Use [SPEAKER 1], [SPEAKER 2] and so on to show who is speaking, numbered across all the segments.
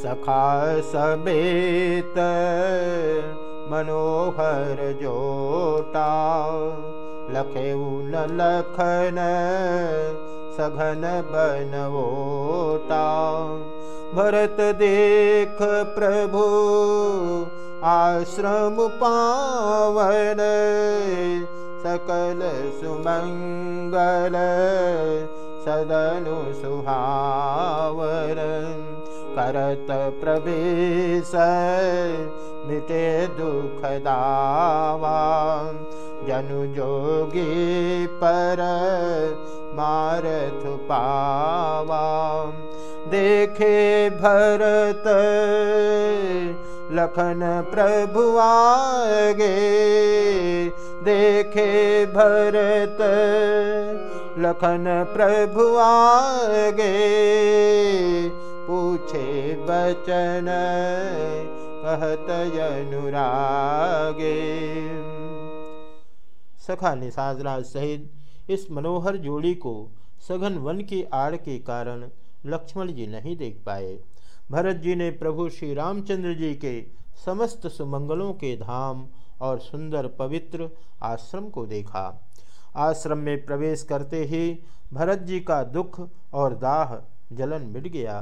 [SPEAKER 1] सखा समेत मनोहर जोटा लखे न लखन सघन बनवोटा भरत देख प्रभु आश्रम पावन सकल सुमङ्गल सदनु सुहावर करत प्रवेश मिटे दुखदावा। जनु जोगी पर मारथ पावा। देखे भरत लखन प्रभु आगे। देखे भरत लखन प्रभु आगे बचन कहत अनुरागे।
[SPEAKER 2] सखा निषादराज सहित इस मनोहर जोड़ी को सघन वन की आड़ के कारण लक्ष्मण जी नहीं देख पाए। भरत जी ने प्रभु श्री रामचंद्र जी के समस्त सुमंगलों के धाम और सुंदर पवित्र आश्रम को देखा। आश्रम में प्रवेश करते ही भरत जी का दुख और दाह जलन मिट गया।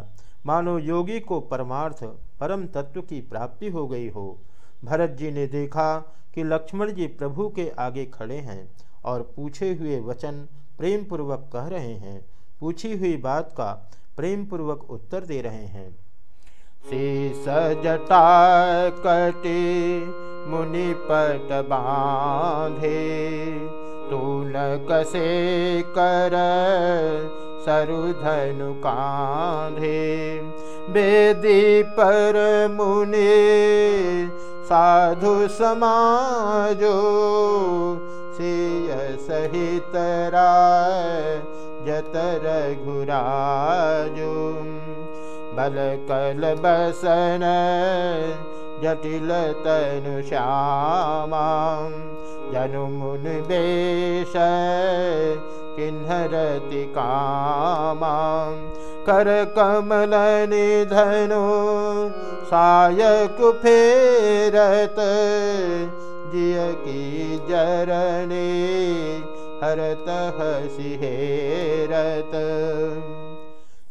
[SPEAKER 2] मानो योगी को परमार्थ, परम तत्व की प्राप्ति हो गई हो। भरत जी ने देखा कि लक्ष्मण जी प्रभु के आगे खड़े हैं और पूछे हुए वचन प्रेम पूर्वक कह रहे हैं। पूछी हुई बात का प्रेम पूर्वक उत्तर दे रहे हैं।
[SPEAKER 1] कटे मुनि पट बांधे तूल कसे कर सरुधनु कांधे बेदी पर मुनि साधु समाजो सिय सहित राय जतर घुराजो बल कल बसन जटिल तनु श्यामा जनु मुन बेश किन्हरति कामा। कर कमल फेरत। जिय की जरने, हरत हसिहेरत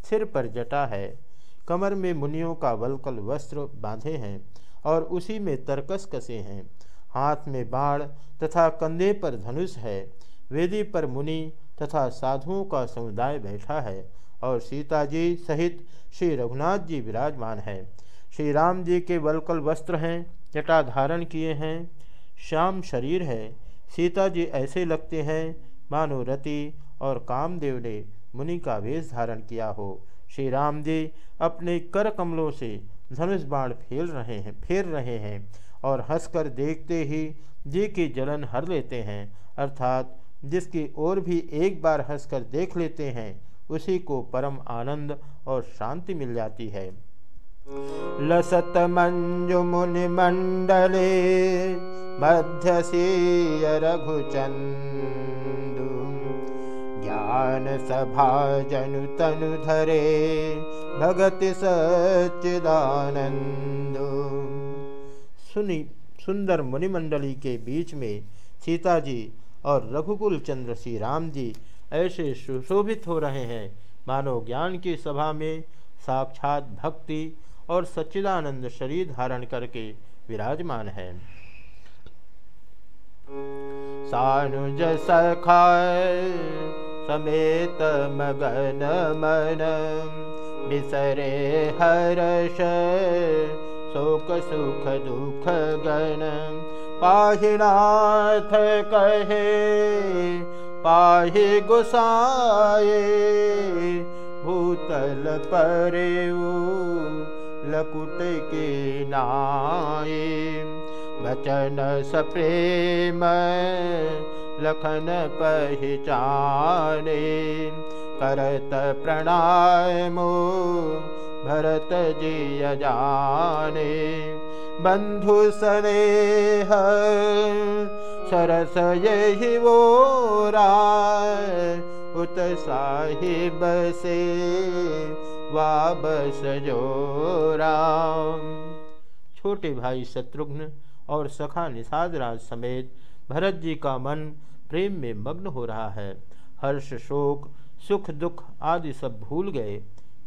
[SPEAKER 2] सिर पर जटा है, कमर में मुनियों का वलकल वस्त्र बांधे हैं और उसी में तरकस कसे हैं। हाथ में बाण तथा कंधे पर धनुष है। वेदी पर मुनि तथा साधुओं का समुदाय बैठा है और सीता जी सहित श्री रघुनाथ जी विराजमान हैं। श्री राम जी के वलकल वस्त्र हैं, जटा धारण किए हैं, श्याम शरीर है। सीता जी ऐसे लगते हैं, मानो रति और कामदेव ने मुनि का वेश धारण किया हो। श्री राम जी अपने कर कमलों से धनुष बाण फेल रहे हैं, फेर रहे हैं और हंसकर देखते ही जी की जलन हर लेते हैं, अर्थात जिसकी ओर भी एक बार हंसकर देख लेते हैं, उसी को परम आनंद और शांति मिल जाती है।
[SPEAKER 1] लसत मंजु मुनि मंडले, मध्य रघुचंदु, ज्ञान सभा जनु तनु धरे, भगत सच्चिदानंद।
[SPEAKER 2] सुनी, सुंदर मुनिमंडली के बीच में सीता जी और रघुकुल चंद्र श्री राम जी ऐसे सुशोभित हो रहे हैं। मानो ज्ञान की सभा में साक्षात भक्ति और सच्चिदानंद शरीर धारण करके विराजमान है।
[SPEAKER 1] सानुज समेत मगन मन बिसरे हर्ष, शोक सुख दुख गण। पाहिनाथ कहे पाहि गुसाए भूतल परे लकुट के नाये बचन सप्रेम लखन पहचाने करत प्रणामो भरत जी जाने बंधु स्नेह सरस यही वो उत साहिब से वाबस जो राम।
[SPEAKER 2] छोटे भाई शत्रुघ्न और सखा निषाद राज समेत भरत जी का मन प्रेम में मग्न हो रहा है। हर्ष, शोक, सुख, दुख आदि सब भूल गए।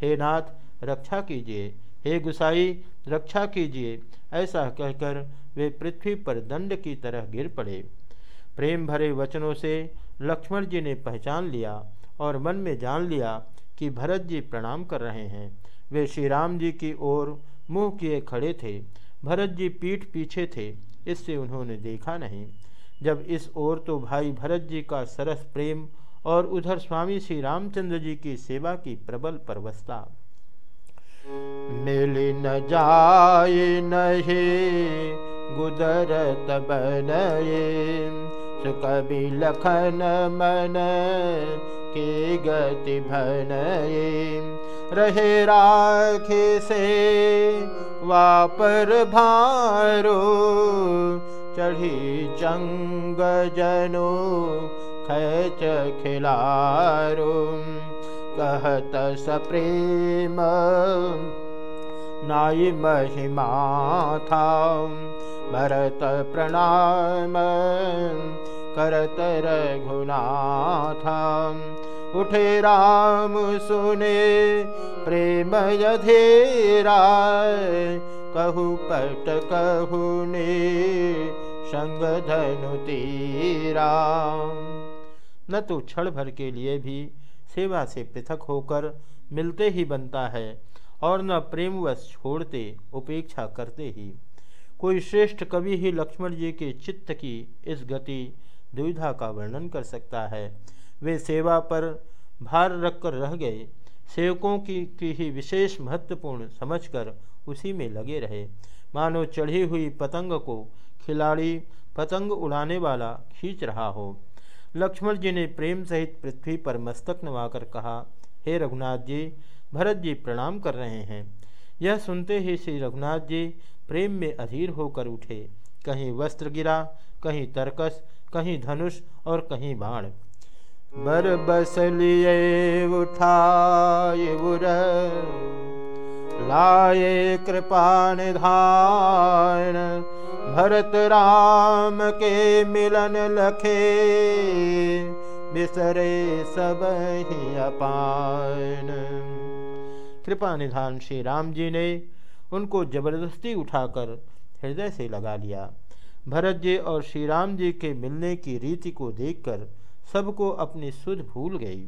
[SPEAKER 2] हे नाथ, रक्षा कीजिए। हे गुसाई, रक्षा कीजिए, ऐसा कहकर वे पृथ्वी पर दंड की तरह गिर पड़े। प्रेम भरे वचनों से लक्ष्मण जी ने पहचान लिया और मन में जान लिया कि भरत जी प्रणाम कर रहे हैं। वे श्री राम जी की ओर मुँह किए खड़े थे। भरत जी पीठ पीछे थे, इससे उन्होंने देखा नहीं। जब इस ओर तो भाई भरत जी का सरस प्रेम और उधर स्वामी श्री रामचंद्र जी की सेवा की प्रबल परवस्ता।
[SPEAKER 1] मिल न जाए नहीं गुदरत बनये। के गति भनये। रहे राखे से वापर भारो चढ़ी चंग जनो खच खिलारो कहत सप्रेम, नाई महिमा था भरत प्रणाम, करत रघुनाथा। उठे राम सुने, प्रेम यधेरा। कहु पट कहु ने, संग धनु तीरा।
[SPEAKER 2] न तो क्षण भर के लिए भी सेवा से पृथक होकर मिलते ही बनता है और न प्रेमवश छोड़ते, उपेक्षा करते ही। कोई श्रेष्ठ कवि ही लक्ष्मण जी के चित्त की इस गति, दुविधा का वर्णन कर सकता है। वे सेवा पर भार रखकर रह गए। सेवकों की की ही विशेष महत्वपूर्ण समझकर उसी में लगे रहे। मानो चढ़ी हुई पतंग को खिलाड़ी पतंग उड़ाने वाला खींच रहा हो। लक्ष्मण जी ने प्रेम सहित पृथ्वी पर मस्तक नवाकर कहा, हे रघुनाथ जी, भरत जी प्रणाम कर रहे हैं। यह सुनते ही श्री रघुनाथ जी प्रेम में अधीर होकर उठे। कहीं वस्त्र गिरा, कहीं तरकस, कहीं धनुष और कहीं बाण।
[SPEAKER 1] बर बस लिए उठाए लाए कृपा निधान भरत राम के मिलन लखे, बिसरे सब ही अपान।
[SPEAKER 2] कृपा निधान श्री राम जी ने उनको ज़बरदस्ती उठाकर हृदय से लगा लिया। भरत जी और श्री राम जी के मिलने की रीति को देखकर सबको अपनी सुध भूल गई।